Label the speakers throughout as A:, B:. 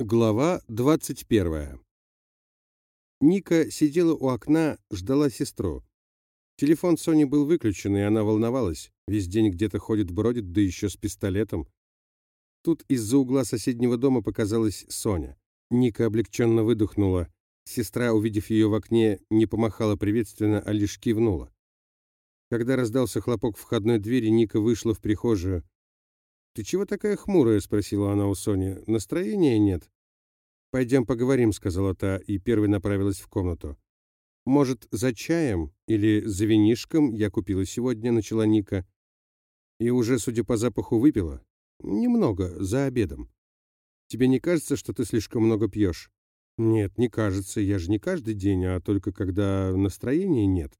A: Глава 21. Ника сидела у окна, ждала сестру. Телефон Сони был выключен, и она волновалась. Весь день где-то ходит-бродит, да еще с пистолетом. Тут из-за угла соседнего дома показалась Соня. Ника облегченно выдохнула. Сестра, увидев ее в окне, не помахала приветственно, а лишь кивнула. Когда раздался хлопок входной двери, Ника вышла в прихожую. «Ты чего такая хмурая?» — спросила она у Сони. «Настроения нет?» «Пойдем поговорим», — сказала та, и первой направилась в комнату. «Может, за чаем или за винишком я купила сегодня», — начала Ника. «И уже, судя по запаху, выпила?» «Немного, за обедом». «Тебе не кажется, что ты слишком много пьешь?» «Нет, не кажется. Я же не каждый день, а только когда настроения нет»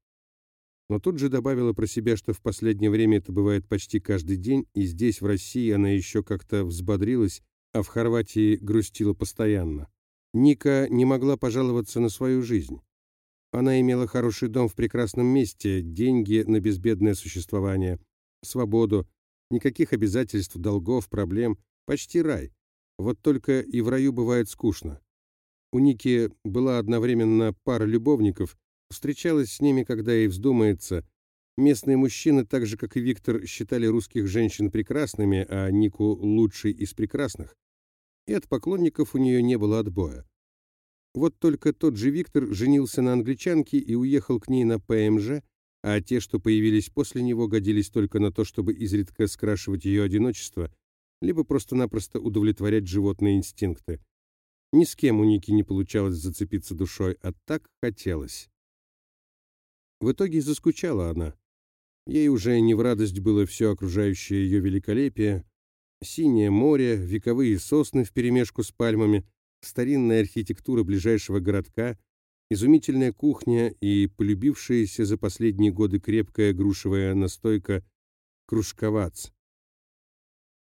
A: но тут же добавила про себя, что в последнее время это бывает почти каждый день, и здесь, в России, она еще как-то взбодрилась, а в Хорватии грустила постоянно. Ника не могла пожаловаться на свою жизнь. Она имела хороший дом в прекрасном месте, деньги на безбедное существование, свободу, никаких обязательств, долгов, проблем, почти рай. Вот только и в раю бывает скучно. У Ники была одновременно пара любовников, встречалась с ними, когда ей вздумается. Местные мужчины, так же как и Виктор, считали русских женщин прекрасными, а Нику лучшей из прекрасных. И от поклонников у нее не было отбоя. Вот только тот же Виктор женился на англичанке и уехал к ней на ПМЖ, а те, что появились после него, годились только на то, чтобы изредка скрашивать ее одиночество, либо просто-напросто удовлетворять животные инстинкты. Ни с кем у Ники не получалось зацепиться душой, а так хотелось. В итоге заскучала она. Ей уже не в радость было все окружающее ее великолепие. Синее море, вековые сосны вперемешку с пальмами, старинная архитектура ближайшего городка, изумительная кухня и полюбившаяся за последние годы крепкая грушевая настойка кружковац.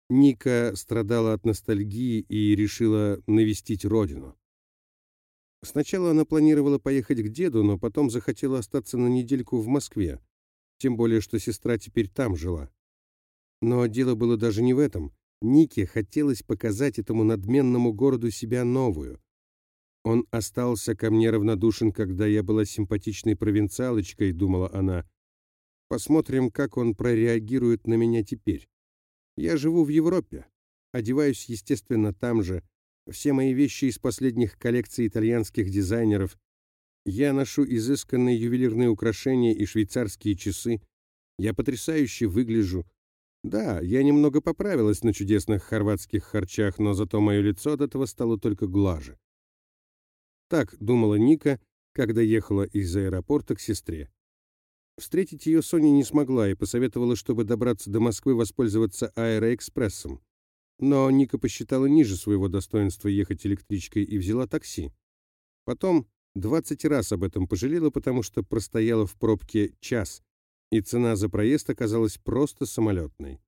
A: Ника страдала от ностальгии и решила навестить родину. Сначала она планировала поехать к деду, но потом захотела остаться на недельку в Москве, тем более, что сестра теперь там жила. Но дело было даже не в этом. Нике хотелось показать этому надменному городу себя новую. Он остался ко мне равнодушен, когда я была симпатичной провинциалочкой, думала она. Посмотрим, как он прореагирует на меня теперь. Я живу в Европе, одеваюсь, естественно, там же, все мои вещи из последних коллекций итальянских дизайнеров. Я ношу изысканные ювелирные украшения и швейцарские часы. Я потрясающе выгляжу. Да, я немного поправилась на чудесных хорватских харчах, но зато мое лицо от этого стало только глаже. Так думала Ника, когда ехала из аэропорта к сестре. Встретить ее Соня не смогла и посоветовала, чтобы добраться до Москвы, воспользоваться аэроэкспрессом. Но Ника посчитала ниже своего достоинства ехать электричкой и взяла такси. Потом 20 раз об этом пожалела, потому что простояла в пробке час, и цена за проезд оказалась просто самолетной.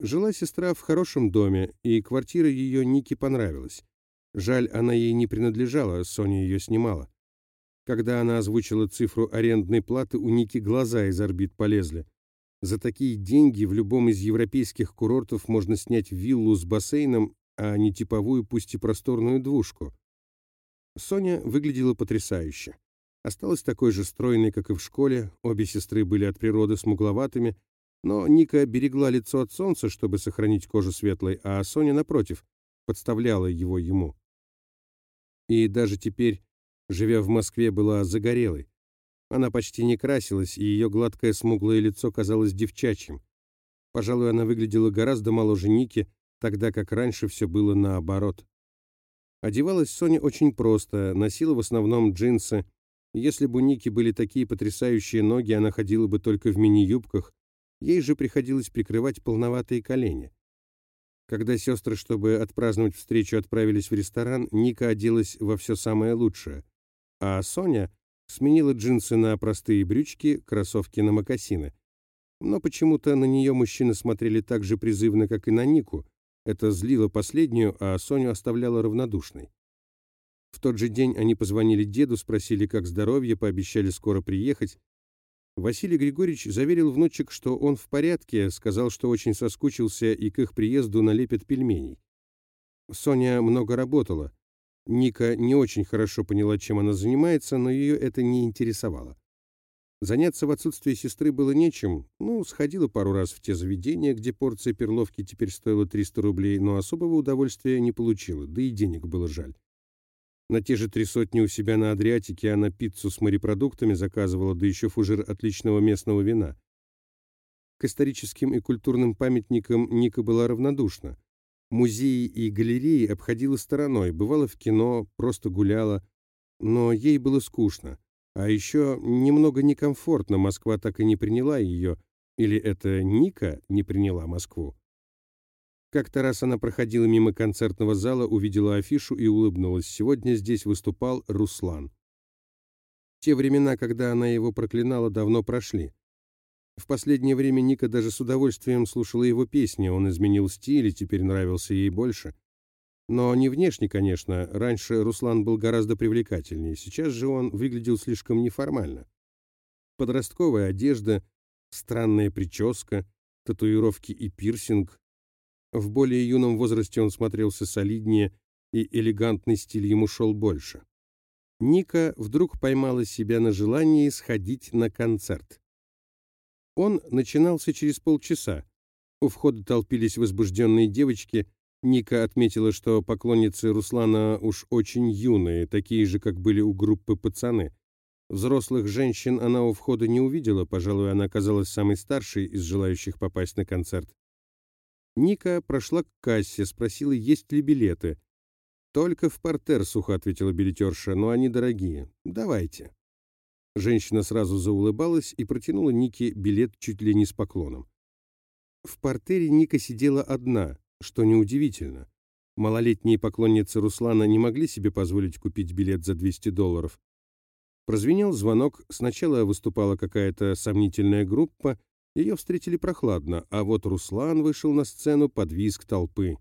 A: Жила сестра в хорошем доме, и квартира ее Нике понравилась. Жаль, она ей не принадлежала, Соня ее снимала. Когда она озвучила цифру арендной платы, у Ники глаза из орбит полезли. За такие деньги в любом из европейских курортов можно снять виллу с бассейном, а не типовую, пусть и просторную двушку. Соня выглядела потрясающе. Осталась такой же стройной, как и в школе, обе сестры были от природы смугловатыми, но Ника берегла лицо от солнца, чтобы сохранить кожу светлой, а Соня, напротив, подставляла его ему. И даже теперь, живя в Москве, была загорелой. Она почти не красилась, и ее гладкое смуглое лицо казалось девчачьим. Пожалуй, она выглядела гораздо моложе Ники, тогда как раньше все было наоборот. Одевалась Соня очень просто, носила в основном джинсы. Если бы у Ники были такие потрясающие ноги, она ходила бы только в мини-юбках. Ей же приходилось прикрывать полноватые колени. Когда сестры, чтобы отпраздновать встречу, отправились в ресторан, Ника оделась во все самое лучшее. А Соня Сменила джинсы на простые брючки, кроссовки на мокасины. Но почему-то на нее мужчины смотрели так же призывно, как и на Нику. Это злило последнюю, а Соню оставляло равнодушной. В тот же день они позвонили деду, спросили, как здоровье, пообещали скоро приехать. Василий Григорьевич заверил внучек, что он в порядке, сказал, что очень соскучился и к их приезду налепит пельменей. Соня много работала. Ника не очень хорошо поняла, чем она занимается, но ее это не интересовало. Заняться в отсутствие сестры было нечем. Ну, сходила пару раз в те заведения, где порция перловки теперь стоила 300 рублей, но особого удовольствия не получила, да и денег было жаль. На те же три сотни у себя на Адриатике она пиццу с морепродуктами заказывала, да еще фужер отличного местного вина. К историческим и культурным памятникам Ника была равнодушна. Музеи и галереи обходила стороной, бывала в кино, просто гуляла, но ей было скучно. А еще немного некомфортно, Москва так и не приняла ее, или это Ника не приняла Москву. Как-то раз она проходила мимо концертного зала, увидела афишу и улыбнулась. Сегодня здесь выступал Руслан. Те времена, когда она его проклинала, давно прошли. В последнее время Ника даже с удовольствием слушала его песни, он изменил стиль и теперь нравился ей больше. Но не внешне, конечно. Раньше Руслан был гораздо привлекательнее. Сейчас же он выглядел слишком неформально. Подростковая одежда, странная прическа, татуировки и пирсинг. В более юном возрасте он смотрелся солиднее, и элегантный стиль ему шел больше. Ника вдруг поймала себя на желании сходить на концерт. Он начинался через полчаса. У входа толпились возбужденные девочки – Ника отметила, что поклонницы Руслана уж очень юные, такие же, как были у группы пацаны. Взрослых женщин она у входа не увидела, пожалуй, она оказалась самой старшей из желающих попасть на концерт. Ника прошла к кассе, спросила, есть ли билеты. «Только в портер», — сухо ответила билетерша, — «но они дорогие. Давайте». Женщина сразу заулыбалась и протянула Нике билет чуть ли не с поклоном. В портере Ника сидела одна, что неудивительно. Малолетние поклонницы Руслана не могли себе позволить купить билет за 200 долларов. Прозвенел звонок, сначала выступала какая-то сомнительная группа, ее встретили прохладно, а вот Руслан вышел на сцену под визг толпы.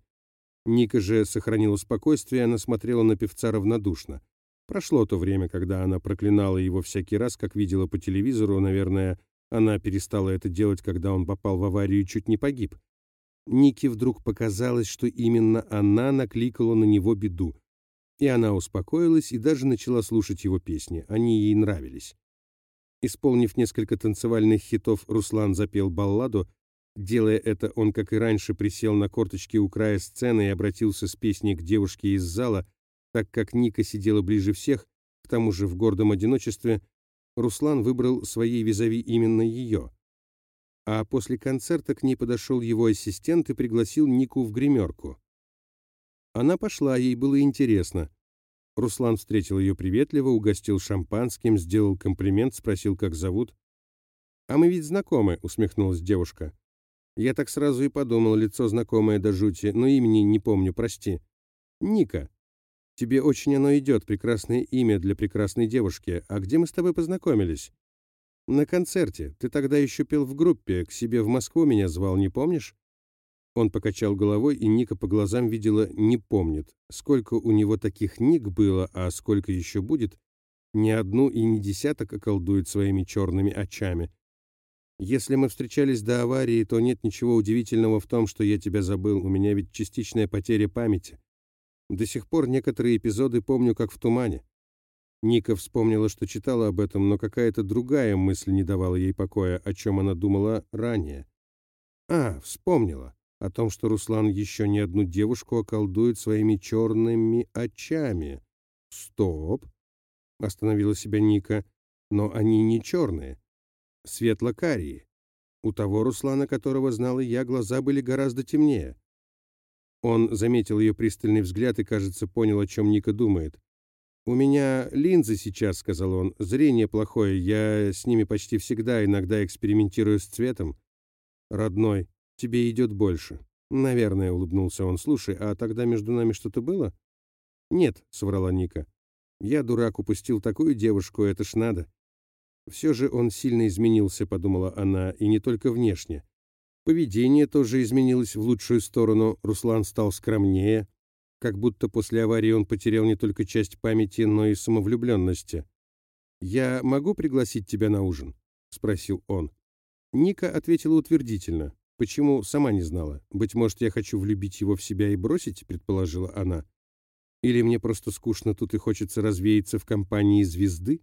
A: Ника же сохранила спокойствие, она смотрела на певца равнодушно. Прошло то время, когда она проклинала его всякий раз, как видела по телевизору, наверное, она перестала это делать, когда он попал в аварию и чуть не погиб. Нике вдруг показалось, что именно она накликала на него беду. И она успокоилась и даже начала слушать его песни. Они ей нравились. Исполнив несколько танцевальных хитов, Руслан запел балладу. Делая это, он, как и раньше, присел на корточки у края сцены и обратился с песней к девушке из зала, так как Ника сидела ближе всех, к тому же в гордом одиночестве, Руслан выбрал своей визави именно ее а после концерта к ней подошел его ассистент и пригласил Нику в гримерку. Она пошла, ей было интересно. Руслан встретил ее приветливо, угостил шампанским, сделал комплимент, спросил, как зовут. «А мы ведь знакомы», — усмехнулась девушка. «Я так сразу и подумал, лицо знакомое до жути, но имени не помню, прости. Ника. Тебе очень оно идет, прекрасное имя для прекрасной девушки. А где мы с тобой познакомились?» «На концерте. Ты тогда еще пел в группе. К себе в Москву меня звал, не помнишь?» Он покачал головой, и Ника по глазам видела «не помнит». Сколько у него таких ник было, а сколько еще будет, ни одну и ни десяток околдует своими черными очами. «Если мы встречались до аварии, то нет ничего удивительного в том, что я тебя забыл. У меня ведь частичная потеря памяти. До сих пор некоторые эпизоды помню, как в тумане. Ника вспомнила, что читала об этом, но какая-то другая мысль не давала ей покоя, о чем она думала ранее. А, вспомнила. О том, что Руслан еще не одну девушку околдует своими черными очами. Стоп! Остановила себя Ника. Но они не черные. Светло-карие. У того Руслана, которого знала я, глаза были гораздо темнее. Он заметил ее пристальный взгляд и, кажется, понял, о чем Ника думает. «У меня линзы сейчас», — сказал он. «Зрение плохое, я с ними почти всегда, иногда экспериментирую с цветом». «Родной, тебе идет больше». «Наверное», — улыбнулся он. «Слушай, а тогда между нами что-то было?» «Нет», — соврала Ника. «Я, дурак, упустил такую девушку, это ж надо». «Все же он сильно изменился», — подумала она, — «и не только внешне. Поведение тоже изменилось в лучшую сторону, Руслан стал скромнее, как будто после аварии он потерял не только часть памяти, но и самовлюбленности. «Я могу пригласить тебя на ужин?» — спросил он. Ника ответила утвердительно. Почему, сама не знала. Быть может, я хочу влюбить его в себя и бросить, предположила она. Или мне просто скучно тут и хочется развеяться в компании звезды?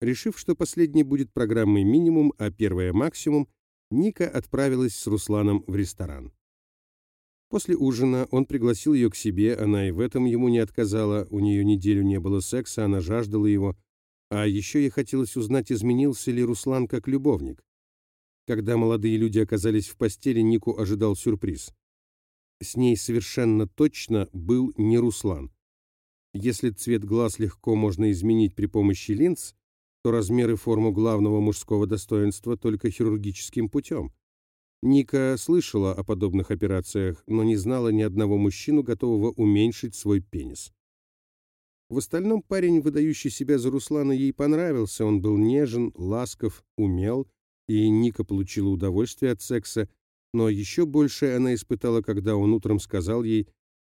A: Решив, что последний будет программой минимум, а первая максимум, Ника отправилась с Русланом в ресторан. После ужина он пригласил ее к себе, она и в этом ему не отказала, у нее неделю не было секса, она жаждала его, а еще ей хотелось узнать, изменился ли Руслан как любовник. Когда молодые люди оказались в постели, Нику ожидал сюрприз. С ней совершенно точно был не Руслан. Если цвет глаз легко можно изменить при помощи линз, то размер и форму главного мужского достоинства только хирургическим путем. Ника слышала о подобных операциях, но не знала ни одного мужчину, готового уменьшить свой пенис. В остальном парень, выдающий себя за Руслана, ей понравился. Он был нежен, ласков, умел, и Ника получила удовольствие от секса, но еще больше она испытала, когда он утром сказал ей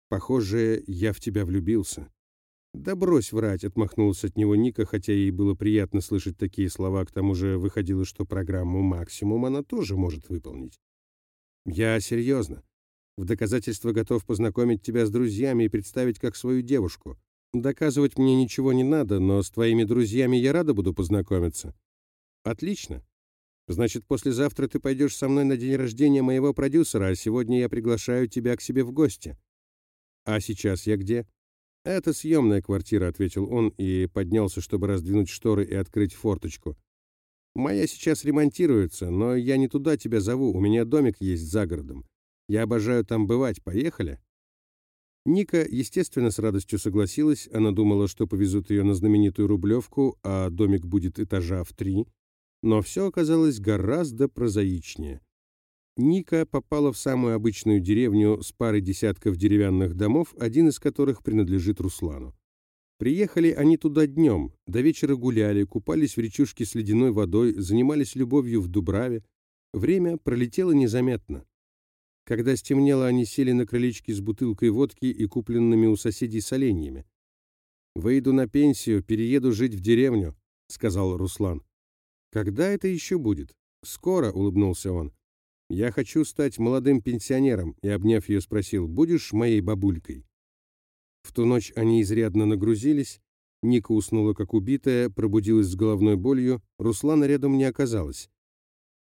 A: «Похоже, я в тебя влюбился». «Да брось врать», — отмахнулась от него Ника, хотя ей было приятно слышать такие слова, к тому же выходило, что программу «Максимум» она тоже может выполнить. «Я серьезно. В доказательство готов познакомить тебя с друзьями и представить как свою девушку. Доказывать мне ничего не надо, но с твоими друзьями я рада буду познакомиться». «Отлично. Значит, послезавтра ты пойдешь со мной на день рождения моего продюсера, а сегодня я приглашаю тебя к себе в гости». «А сейчас я где?» «Это съемная квартира», — ответил он и поднялся, чтобы раздвинуть шторы и открыть форточку. «Моя сейчас ремонтируется, но я не туда тебя зову, у меня домик есть за городом. Я обожаю там бывать, поехали?» Ника, естественно, с радостью согласилась, она думала, что повезут ее на знаменитую Рублевку, а домик будет этажа в три, но все оказалось гораздо прозаичнее. Ника попала в самую обычную деревню с парой десятков деревянных домов, один из которых принадлежит Руслану. Приехали они туда днем, до вечера гуляли, купались в речушке с ледяной водой, занимались любовью в Дубраве. Время пролетело незаметно. Когда стемнело, они сели на крылечке с бутылкой водки и купленными у соседей соленьями. «Выйду на пенсию, перееду жить в деревню», — сказал Руслан. «Когда это еще будет?» «Скоро», — улыбнулся он. Я хочу стать молодым пенсионером, и, обняв ее, спросил, будешь моей бабулькой? В ту ночь они изрядно нагрузились, Ника уснула как убитая, пробудилась с головной болью, Руслана рядом не оказалось.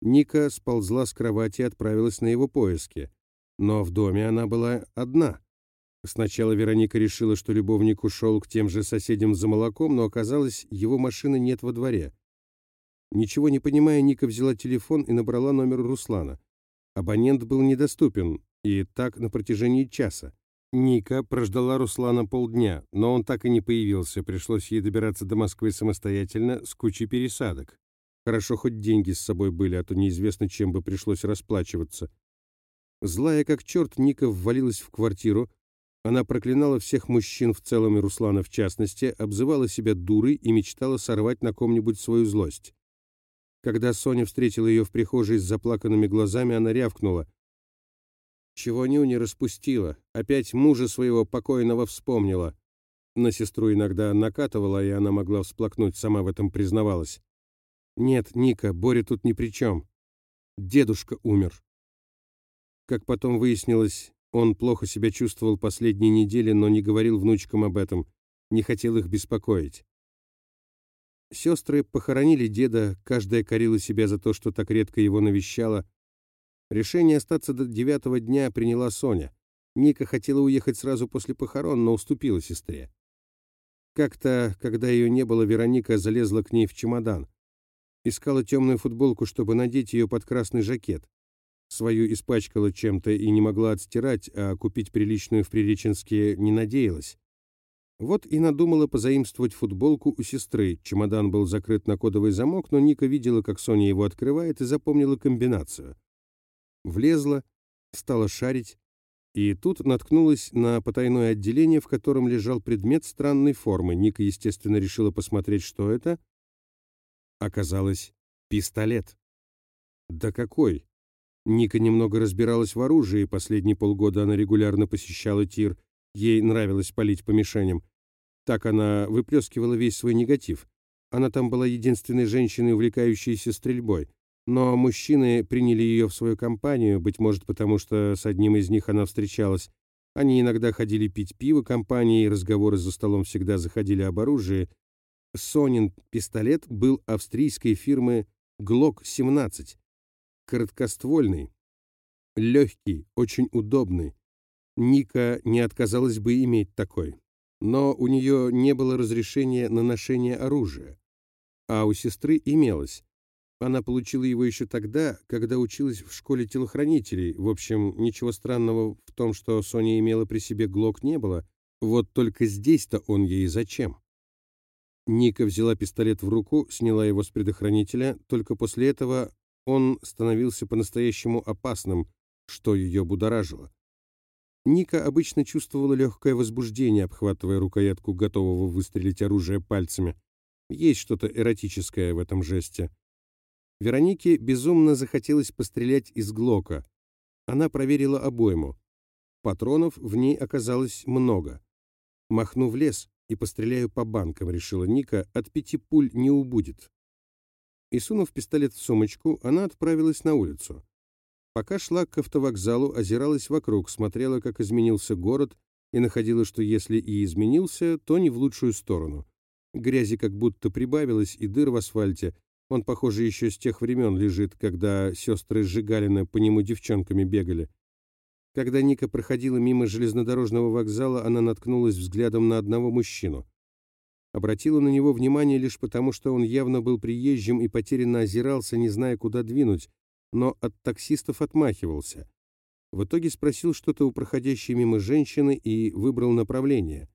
A: Ника сползла с кровати и отправилась на его поиски. Но в доме она была одна. Сначала Вероника решила, что любовник ушел к тем же соседям за молоком, но оказалось, его машины нет во дворе. Ничего не понимая, Ника взяла телефон и набрала номер Руслана. Абонент был недоступен, и так на протяжении часа. Ника прождала Руслана полдня, но он так и не появился, пришлось ей добираться до Москвы самостоятельно с кучей пересадок. Хорошо, хоть деньги с собой были, а то неизвестно, чем бы пришлось расплачиваться. Злая как черт, Ника ввалилась в квартиру. Она проклинала всех мужчин в целом и Руслана в частности, обзывала себя дурой и мечтала сорвать на ком-нибудь свою злость. Когда Соня встретила ее в прихожей с заплаканными глазами, она рявкнула. «Чего нюни распустила? Опять мужа своего покойного вспомнила». На сестру иногда накатывала, и она могла всплакнуть, сама в этом признавалась. «Нет, Ника, Боря тут ни при чем. Дедушка умер». Как потом выяснилось, он плохо себя чувствовал последние недели, но не говорил внучкам об этом, не хотел их беспокоить. Сестры похоронили деда, каждая корила себя за то, что так редко его навещала. Решение остаться до девятого дня приняла Соня. Ника хотела уехать сразу после похорон, но уступила сестре. Как-то, когда ее не было, Вероника залезла к ней в чемодан. Искала темную футболку, чтобы надеть ее под красный жакет. Свою испачкала чем-то и не могла отстирать, а купить приличную в Приреченске не надеялась. Вот и надумала позаимствовать футболку у сестры. Чемодан был закрыт на кодовый замок, но Ника видела, как Соня его открывает, и запомнила комбинацию. Влезла, стала шарить, и тут наткнулась на потайное отделение, в котором лежал предмет странной формы. Ника, естественно, решила посмотреть, что это. Оказалось, пистолет. Да какой! Ника немного разбиралась в оружии, последние полгода она регулярно посещала тир, Ей нравилось палить по мишеням. Так она выплескивала весь свой негатив. Она там была единственной женщиной, увлекающейся стрельбой. но мужчины приняли ее в свою компанию, быть может, потому что с одним из них она встречалась. Они иногда ходили пить пиво компанией, разговоры за столом всегда заходили об оружии. Сонин пистолет был австрийской фирмы Glock-17, короткоствольный, легкий, очень удобный. Ника не отказалась бы иметь такой. Но у нее не было разрешения на ношение оружия. А у сестры имелось. Она получила его еще тогда, когда училась в школе телохранителей. В общем, ничего странного в том, что Соня имела при себе глок, не было. Вот только здесь-то он ей зачем? Ника взяла пистолет в руку, сняла его с предохранителя. Только после этого он становился по-настоящему опасным, что ее будоражило. Ника обычно чувствовала легкое возбуждение, обхватывая рукоятку готового выстрелить оружие пальцами. Есть что-то эротическое в этом жесте. Веронике безумно захотелось пострелять из Глока. Она проверила обойму. Патронов в ней оказалось много. «Махну в лес и постреляю по банкам», — решила Ника, — «от пяти пуль не убудет». И, сунув пистолет в сумочку, она отправилась на улицу. Пока шла к автовокзалу, озиралась вокруг, смотрела, как изменился город, и находила, что если и изменился, то не в лучшую сторону. Грязи как будто прибавилось, и дыр в асфальте, он, похоже, еще с тех времен лежит, когда сестры Жигалина по нему девчонками бегали. Когда Ника проходила мимо железнодорожного вокзала, она наткнулась взглядом на одного мужчину. Обратила на него внимание лишь потому, что он явно был приезжим и потерянно озирался, не зная, куда двинуть, но от таксистов отмахивался. В итоге спросил что-то у проходящей мимо женщины и выбрал направление.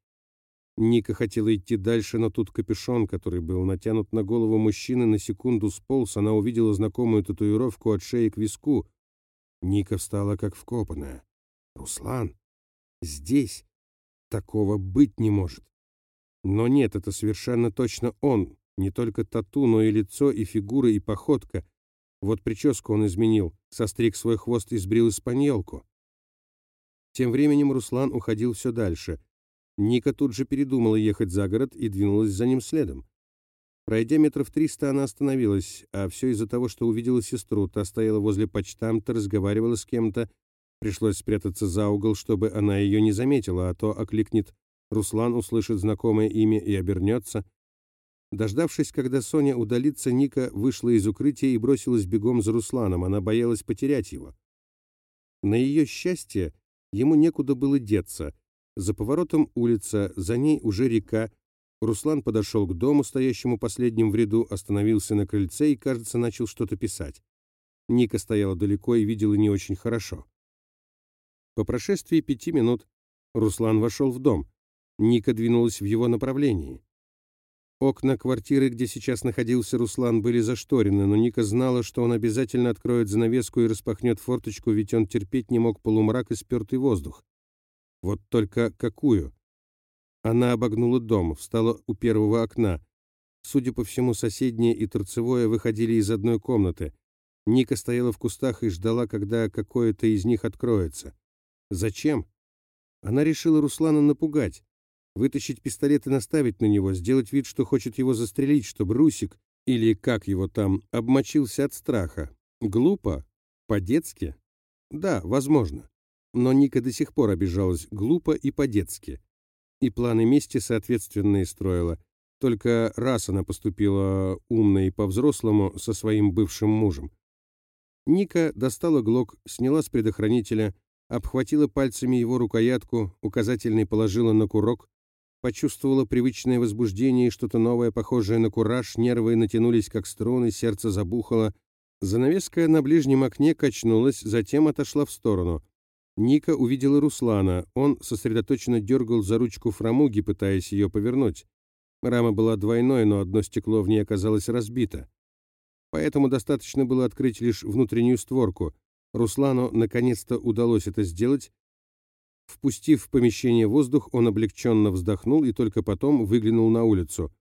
A: Ника хотела идти дальше, но тут капюшон, который был натянут на голову мужчины, на секунду сполз, она увидела знакомую татуировку от шеи к виску. Ника встала как вкопанная. «Руслан? Здесь? Такого быть не может!» Но нет, это совершенно точно он. Не только тату, но и лицо, и фигура, и походка. Вот прическу он изменил, состриг свой хвост и сбрил испаньолку. Тем временем Руслан уходил все дальше. Ника тут же передумала ехать за город и двинулась за ним следом. Пройдя метров триста, она остановилась, а все из-за того, что увидела сестру. Та стояла возле почтамта, разговаривала с кем-то. Пришлось спрятаться за угол, чтобы она ее не заметила, а то окликнет. Руслан услышит знакомое имя и обернется. Дождавшись, когда Соня удалится, Ника вышла из укрытия и бросилась бегом за Русланом. Она боялась потерять его. На ее счастье ему некуда было деться — за поворотом улица, за ней уже река. Руслан подошел к дому, стоящему последним в ряду, остановился на крыльце и, кажется, начал что-то писать. Ника стояла далеко и видела не очень хорошо. По прошествии пяти минут Руслан вошел в дом. Ника двинулась в его направлении. Окна квартиры, где сейчас находился Руслан, были зашторены, но Ника знала, что он обязательно откроет занавеску и распахнет форточку, ведь он терпеть не мог полумрак и спертый воздух. Вот только какую? Она обогнула дом, встала у первого окна. Судя по всему, соседнее и торцевое выходили из одной комнаты. Ника стояла в кустах и ждала, когда какое-то из них откроется. Зачем? Она решила Руслана напугать, вытащить пистолет и наставить на него, сделать вид, что хочет его застрелить, чтобы Русик, или как его там, обмочился от страха. Глупо? По-детски? Да, возможно. Но Ника до сих пор обижалась глупо и по-детски. И планы мести соответственные строила. Только раз она поступила умно и по-взрослому со своим бывшим мужем. Ника достала глок, сняла с предохранителя, обхватила пальцами его рукоятку, указательный положила на курок, почувствовала привычное возбуждение и что-то новое, похожее на кураж, нервы натянулись как струны, сердце забухало. Занавеска на ближнем окне качнулась, затем отошла в сторону. Ника увидела Руслана. Он сосредоточенно дергал за ручку фрамуги, пытаясь ее повернуть. Рама была двойной, но одно стекло в ней оказалось разбито. Поэтому достаточно было открыть лишь внутреннюю створку. Руслану наконец-то удалось это сделать. Впустив в помещение воздух, он облегченно вздохнул и только потом выглянул на улицу.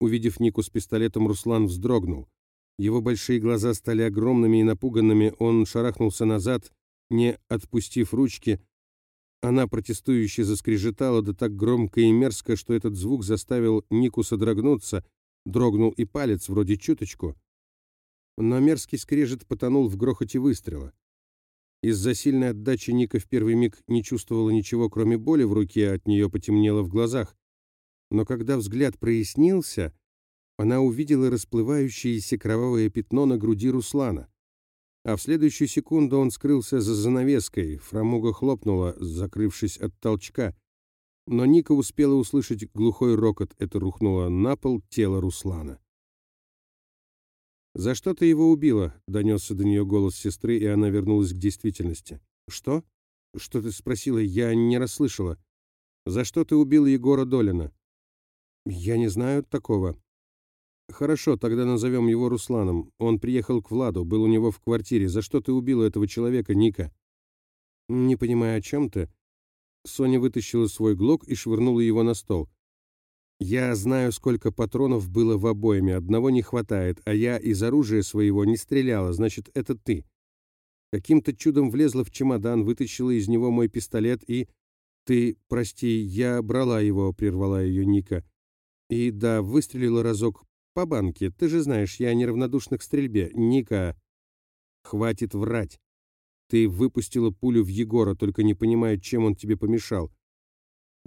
A: Увидев Нику с пистолетом, Руслан вздрогнул. Его большие глаза стали огромными и напуганными, он шарахнулся назад, не отпустив ручки, она протестующе заскрежетала, да так громко и мерзко, что этот звук заставил Нику содрогнуться, дрогнул и палец, вроде чуточку. но мерзкий скрежет потонул в грохоте выстрела. Из-за сильной отдачи Ника в первый миг не чувствовала ничего, кроме боли в руке, от нее потемнело в глазах. Но когда взгляд прояснился, она увидела расплывающееся кровавое пятно на груди Руслана. А в следующую секунду он скрылся за занавеской, фрамуга хлопнула, закрывшись от толчка. Но Ника успела услышать глухой рокот, это рухнуло на пол тело Руслана. «За что ты его убила?» — донесся до нее голос сестры, и она вернулась к действительности. «Что? Что ты спросила? Я не расслышала. За что ты убила Егора Долина?» «Я не знаю такого». «Хорошо, тогда назовем его Русланом. Он приехал к Владу, был у него в квартире. За что ты убила этого человека, Ника?» «Не понимаю, о чем ты?» Соня вытащила свой глок и швырнула его на стол. Я знаю, сколько патронов было в обойме, одного не хватает, а я из оружия своего не стреляла, значит, это ты. Каким-то чудом влезла в чемодан, вытащила из него мой пистолет и... Ты, прости, я брала его, прервала ее Ника. И да, выстрелила разок по банке. Ты же знаешь, я неравнодушна к стрельбе. Ника, хватит врать. Ты выпустила пулю в Егора, только не понимаю, чем он тебе помешал.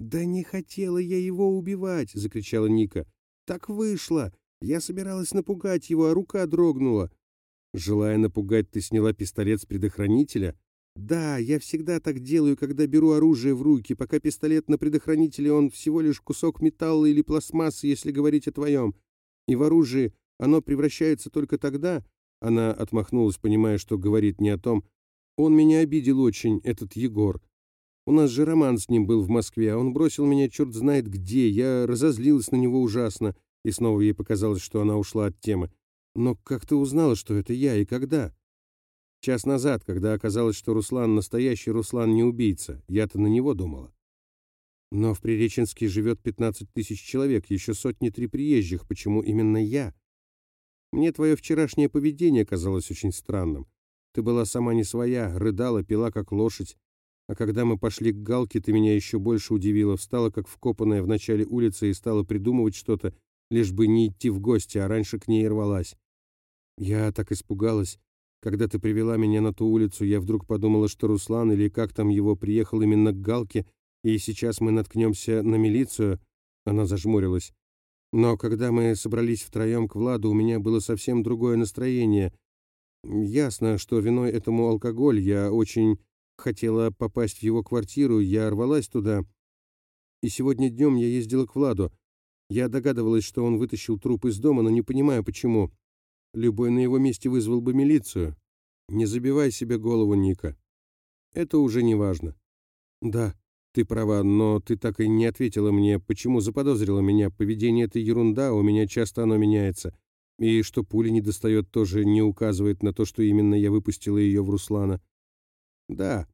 A: «Да не хотела я его убивать!» — закричала Ника. «Так вышло! Я собиралась напугать его, а рука дрогнула!» «Желая напугать, ты сняла пистолет с предохранителя?» «Да, я всегда так делаю, когда беру оружие в руки, пока пистолет на предохранителе, он всего лишь кусок металла или пластмассы, если говорить о твоем. И в оружии оно превращается только тогда...» Она отмахнулась, понимая, что говорит не о том. «Он меня обидел очень, этот Егор. У нас же роман с ним был в Москве, а он бросил меня черт знает где. Я разозлилась на него ужасно, и снова ей показалось, что она ушла от темы. Но как ты узнала, что это я и когда? Час назад, когда оказалось, что Руслан настоящий Руслан не убийца. Я-то на него думала. Но в Приреченске живет 15 тысяч человек, еще сотни-три приезжих. Почему именно я? Мне твое вчерашнее поведение казалось очень странным. Ты была сама не своя, рыдала, пила как лошадь, а когда мы пошли к Галке, ты меня еще больше удивила, встала как вкопанная в начале улицы и стала придумывать что-то, лишь бы не идти в гости, а раньше к ней рвалась. Я так испугалась. Когда ты привела меня на ту улицу, я вдруг подумала, что Руслан или как там его приехал именно к Галке, и сейчас мы наткнемся на милицию. Она зажмурилась. Но когда мы собрались втроем к Владу, у меня было совсем другое настроение. Ясно, что виной этому алкоголь. Я очень хотела попасть в его квартиру, я рвалась туда. И сегодня днем я ездила к Владу. Я догадывалась, что он вытащил труп из дома, но не понимаю, почему. Любой на его месте вызвал бы милицию. Не забивай себе голову, Ника. Это уже не важно. Да, ты права, но ты так и не ответила мне, почему заподозрила меня. Поведение — это ерунда, у меня часто оно меняется. И что пули не достает, тоже не указывает на то, что именно я выпустила ее в Руслана. Да.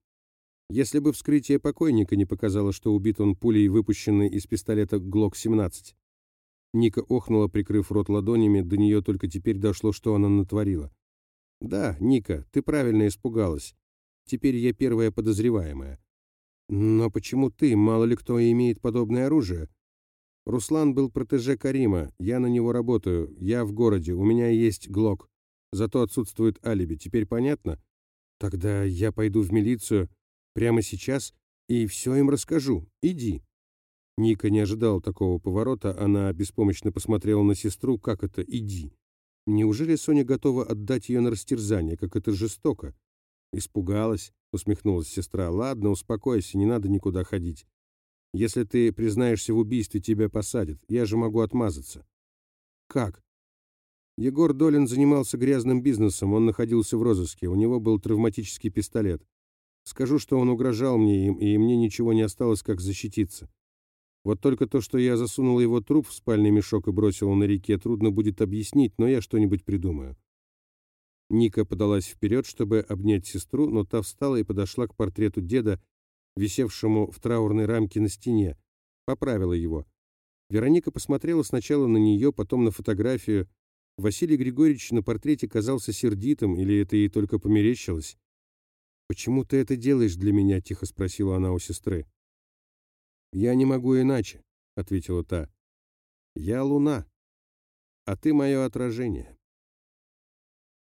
A: Если бы вскрытие покойника не показало, что убит он пулей, выпущенной из пистолета ГЛОК-17. Ника охнула, прикрыв рот ладонями, до нее только теперь дошло, что она натворила. «Да, Ника, ты правильно испугалась. Теперь я первая подозреваемая. Но почему ты? Мало ли кто имеет подобное оружие. Руслан был протеже Карима, я на него работаю, я в городе, у меня есть ГЛОК. Зато отсутствует алиби, теперь понятно? Тогда я пойду в милицию прямо сейчас и все им расскажу. Иди. Ника не ожидала такого поворота, она беспомощно посмотрела на сестру, как это «иди». Неужели Соня готова отдать ее на растерзание, как это жестоко? Испугалась, усмехнулась сестра. Ладно, успокойся, не надо никуда ходить. Если ты признаешься в убийстве, тебя посадят. Я же могу отмазаться. Как? Егор Долин занимался грязным бизнесом, он находился в розыске, у него был травматический пистолет. Скажу, что он угрожал мне им, и мне ничего не осталось, как защититься. Вот только то, что я засунул его труп в спальный мешок и бросил на реке, трудно будет объяснить, но я что-нибудь придумаю. Ника подалась вперед, чтобы обнять сестру, но та встала и подошла к портрету деда, висевшему в траурной рамке на стене, поправила его. Вероника посмотрела сначала на нее, потом на фотографию, Василий Григорьевич на портрете казался сердитым, или это ей только померещилось? «Почему ты это делаешь для меня?» — тихо спросила она у сестры. «Я не могу иначе», — ответила та. «Я луна, а ты мое отражение».